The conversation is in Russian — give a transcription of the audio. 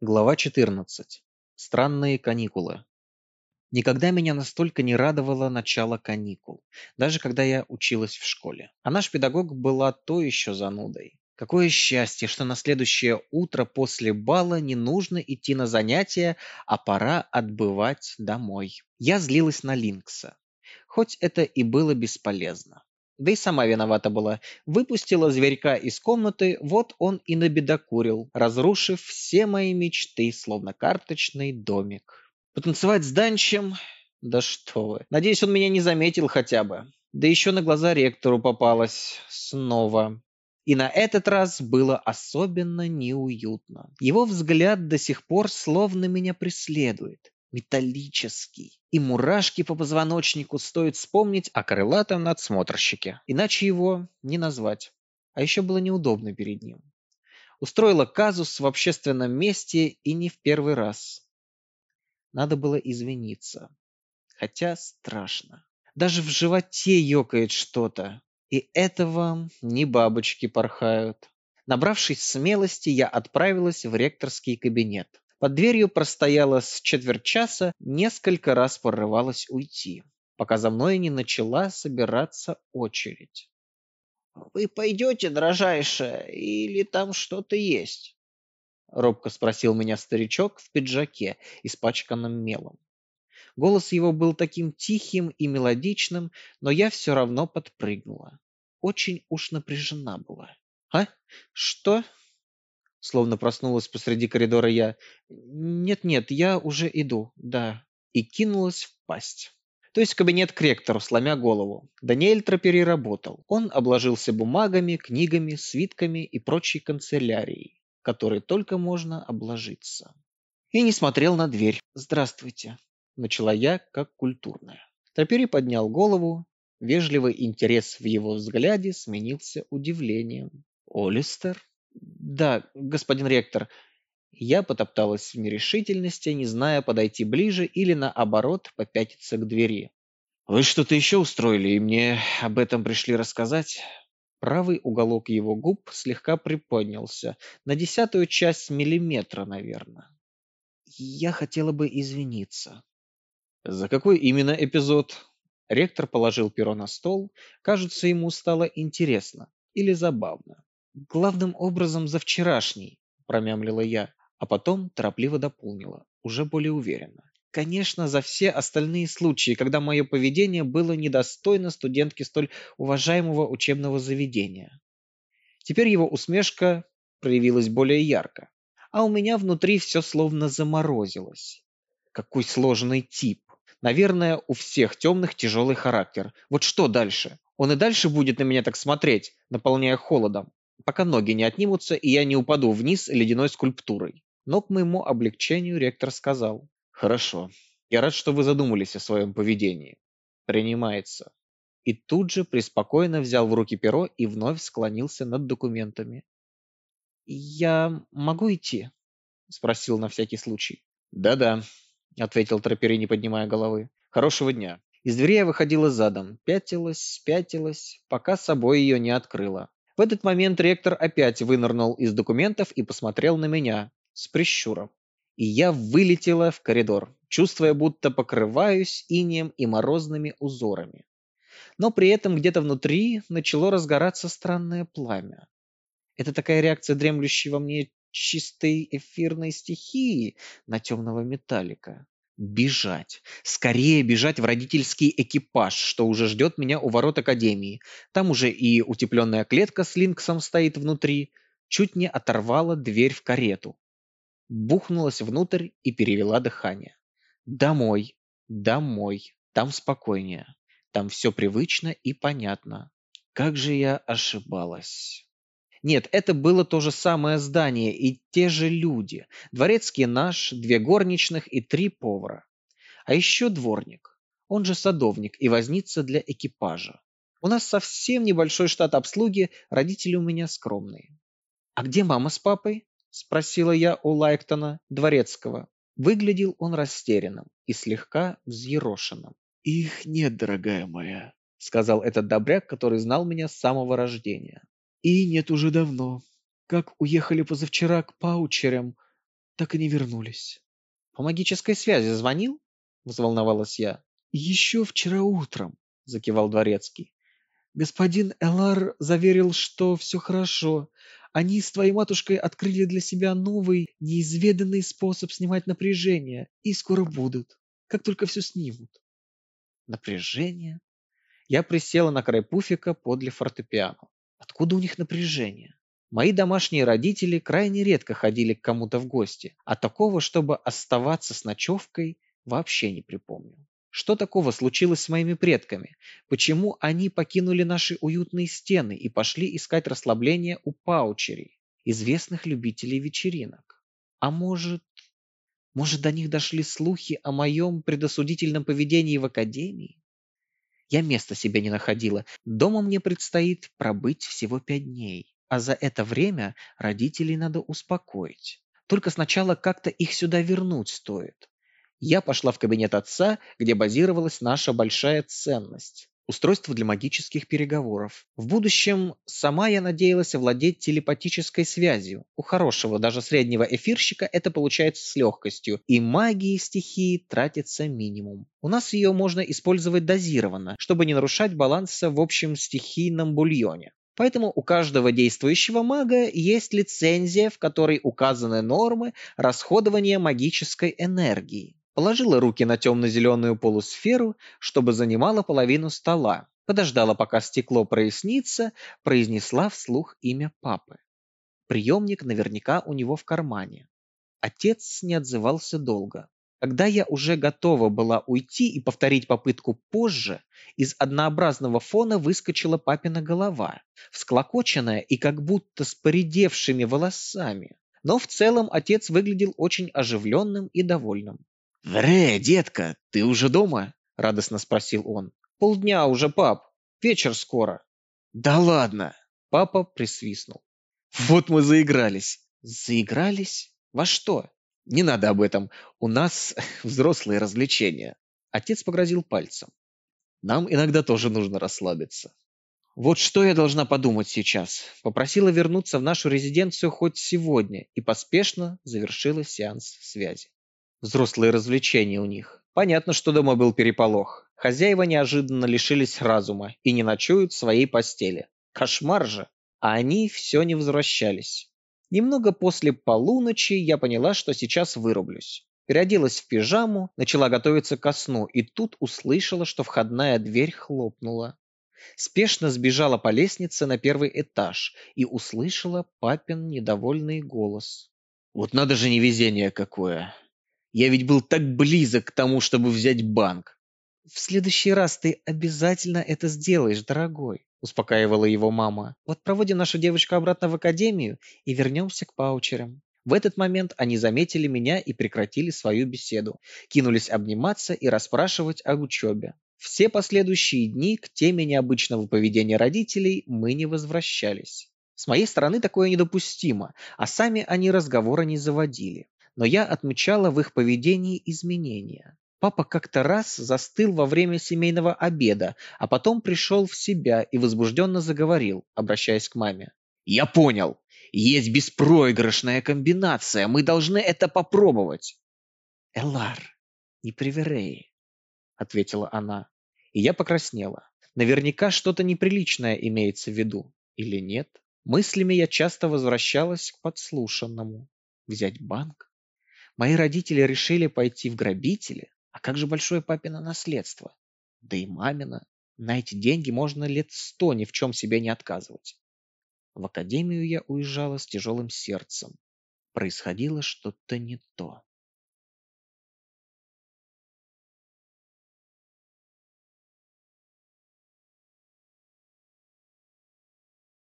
Глава 14. Странные каникулы. Никогда меня настолько не радовало начало каникул, даже когда я училась в школе. А наш педагог была то еще занудой. Какое счастье, что на следующее утро после бала не нужно идти на занятия, а пора отбывать домой. Я злилась на Линкса. Хоть это и было бесполезно. Да и сама виновата была. Выпустила зверька из комнаты, вот он и набедокурил, разрушив все мои мечты, словно карточный домик. Потанцевать с Данчем? Да что вы. Надеюсь, он меня не заметил хотя бы. Да еще на глаза ректору попалась. Снова. И на этот раз было особенно неуютно. Его взгляд до сих пор словно меня преследует металлический. И мурашки по позвоночнику стоит вспомнить о крылатом надсмотрщике. Иначе его не назвать. А еще было неудобно перед ним. Устроила казус в общественном месте и не в первый раз. Надо было извиниться. Хотя страшно. Даже в животе ёкает что-то. И этого не бабочки порхают. Набравшись смелости, я отправилась в ректорский кабинет. Под дверью простояла с четверть часа, несколько раз порывалась уйти, пока за мной не начала собираться очередь. «Вы пойдете, дрожайшая, или там что-то есть?» Робко спросил меня старичок в пиджаке, испачканном мелом. Голос его был таким тихим и мелодичным, но я все равно подпрыгнула. Очень уж напряжена была. «А? Что?» Словно проснулась посреди коридора я. «Нет-нет, я уже иду, да». И кинулась в пасть. То есть в кабинет к ректору, сломя голову. Даниэль Тропери работал. Он обложился бумагами, книгами, свитками и прочей канцелярией, которой только можно обложиться. И не смотрел на дверь. «Здравствуйте», — начала я, как культурная. Тропери поднял голову. Вежливый интерес в его взгляде сменился удивлением. «Олистер?» Да, господин ректор. Я потопталась в нерешительности, не зная, подойти ближе или, наоборот, попятиться к двери. «Вы что-то еще устроили, и мне об этом пришли рассказать?» Правый уголок его губ слегка приподнялся, на десятую часть миллиметра, наверное. «Я хотела бы извиниться». «За какой именно эпизод?» Ректор положил перо на стол. Кажется, ему стало интересно или забавно. «Главным образом за вчерашний», – промямлила я, а потом торопливо дополнила, уже более уверенно. Конечно, за все остальные случаи, когда мое поведение было недостойно студентки столь уважаемого учебного заведения. Теперь его усмешка проявилась более ярко, а у меня внутри все словно заморозилось. Какой сложный тип. Наверное, у всех темных тяжелый характер. Вот что дальше? Он и дальше будет на меня так смотреть, наполняя холодом пока ноги не отнимутся и я не упаду вниз ледяной скульптурой. Но к моему облегчению ректор сказал. Хорошо. Я рад, что вы задумались о своем поведении. Принимается. И тут же преспокойно взял в руки перо и вновь склонился над документами. «Я могу идти?» – спросил на всякий случай. «Да-да», – ответил Тропери, не поднимая головы. «Хорошего дня». Из двери я выходила задом, пятилась, пятилась, пока собой ее не открыла. В этот момент ректор опять вынырнул из документов и посмотрел на меня с прищуром. И я вылетела в коридор, чувствуя, будто покрываюсь инеем и морозными узорами. Но при этом где-то внутри начало разгораться странное пламя. Это такая реакция дремлющей во мне чистой эфирной стихии на темного металлика. Бежать. Скорее бежать в родительский экипаж, что уже ждет меня у ворот Академии. Там уже и утепленная клетка с Линксом стоит внутри. Чуть не оторвала дверь в карету. Бухнулась внутрь и перевела дыхание. Домой. Домой. Там спокойнее. Там все привычно и понятно. Как же я ошибалась. Нет, это было то же самое здание и те же люди. Дворецкий наш, две горничных и три повара. А еще дворник, он же садовник и возница для экипажа. У нас совсем небольшой штат обслуги, родители у меня скромные. «А где мама с папой?» – спросила я у Лайктона, дворецкого. Выглядел он растерянным и слегка взъерошенным. «Их нет, дорогая моя», – сказал этот добряк, который знал меня с самого рождения. И нет уже давно. Как уехали позавчера к Паучерям, так и не вернулись. По магической связи звонил? Взволновалась я. Еще вчера утром, закивал дворецкий. Господин Элар заверил, что все хорошо. Они с твоей матушкой открыли для себя новый, неизведанный способ снимать напряжение, и скоро будут, как только все снимут. Напряжение? Я присела на край пуфика подле фортепиано. Откуда у них напряжение? Мои домашние родители крайне редко ходили к кому-то в гости, а такого, чтобы оставаться с ночевкой, вообще не припомню. Что такого случилось с моими предками? Почему они покинули наши уютные стены и пошли искать расслабление у паучерей, известных любителей вечеринок? А может... Может, до них дошли слухи о моем предосудительном поведении в академии? Я места себе не находила. Дома мне предстоит пробыть всего пять дней. А за это время родителей надо успокоить. Только сначала как-то их сюда вернуть стоит. Я пошла в кабинет отца, где базировалась наша большая ценность – устройство для магических переговоров. В будущем сама я надеялась овладеть телепатической связью. У хорошего, даже среднего эфирщика это получается с легкостью, и магии стихии тратится минимум. У нас ее можно использовать дозированно, чтобы не нарушать баланса в общем стихийном бульоне. Поэтому у каждого действующего мага есть лицензия, в которой указаны нормы расходования магической энергии положила руки на темно-зеленую полусферу, чтобы занимала половину стола, подождала, пока стекло прояснится, произнесла вслух имя папы. Приемник наверняка у него в кармане. Отец не отзывался долго. Когда я уже готова была уйти и повторить попытку позже, из однообразного фона выскочила папина голова, всклокоченная и как будто с поредевшими волосами. Но в целом отец выглядел очень оживленным и довольным. «Вре, детка, ты уже дома?» – радостно спросил он. «Полдня уже, пап. Вечер скоро». «Да ладно!» – папа присвистнул. «Вот мы заигрались». «Заигрались? Во что?» «Не надо об этом. У нас взрослые развлечения». Отец погрозил пальцем. «Нам иногда тоже нужно расслабиться». Вот что я должна подумать сейчас. Попросила вернуться в нашу резиденцию хоть сегодня и поспешно завершила сеанс связи. Взрослые развлечения у них. Понятно, что дома был переполох. Хозяева неожиданно лишились разума и не ночуют в своей постели. Кошмар же. А они все не возвращались. Немного после полуночи я поняла, что сейчас вырублюсь. Переоделась в пижаму, начала готовиться ко сну, и тут услышала, что входная дверь хлопнула. Спешно сбежала по лестнице на первый этаж и услышала папин недовольный голос. «Вот надо же невезение какое! Я ведь был так близок к тому, чтобы взять банк. В следующий раз ты обязательно это сделаешь, дорогой, успокаивала его мама. Вот проводим нашу девочку обратно в академию и вернемся к паучерам. В этот момент они заметили меня и прекратили свою беседу, кинулись обниматься и расспрашивать о учебе. Все последующие дни к теме необычного поведения родителей мы не возвращались. С моей стороны такое недопустимо, а сами они разговора не заводили но я отмечала в их поведении изменения. Папа как-то раз застыл во время семейного обеда, а потом пришел в себя и возбужденно заговорил, обращаясь к маме. «Я понял. Есть беспроигрышная комбинация. Мы должны это попробовать». «Элар, не приверей», — ответила она. И я покраснела. Наверняка что-то неприличное имеется в виду. Или нет? Мыслями я часто возвращалась к подслушанному. Взять банк? Мои родители решили пойти в грабители, а как же большое папино наследство? Да и мамина. На эти деньги можно лет сто ни в чем себе не отказывать. В академию я уезжала с тяжелым сердцем. Происходило что-то не то.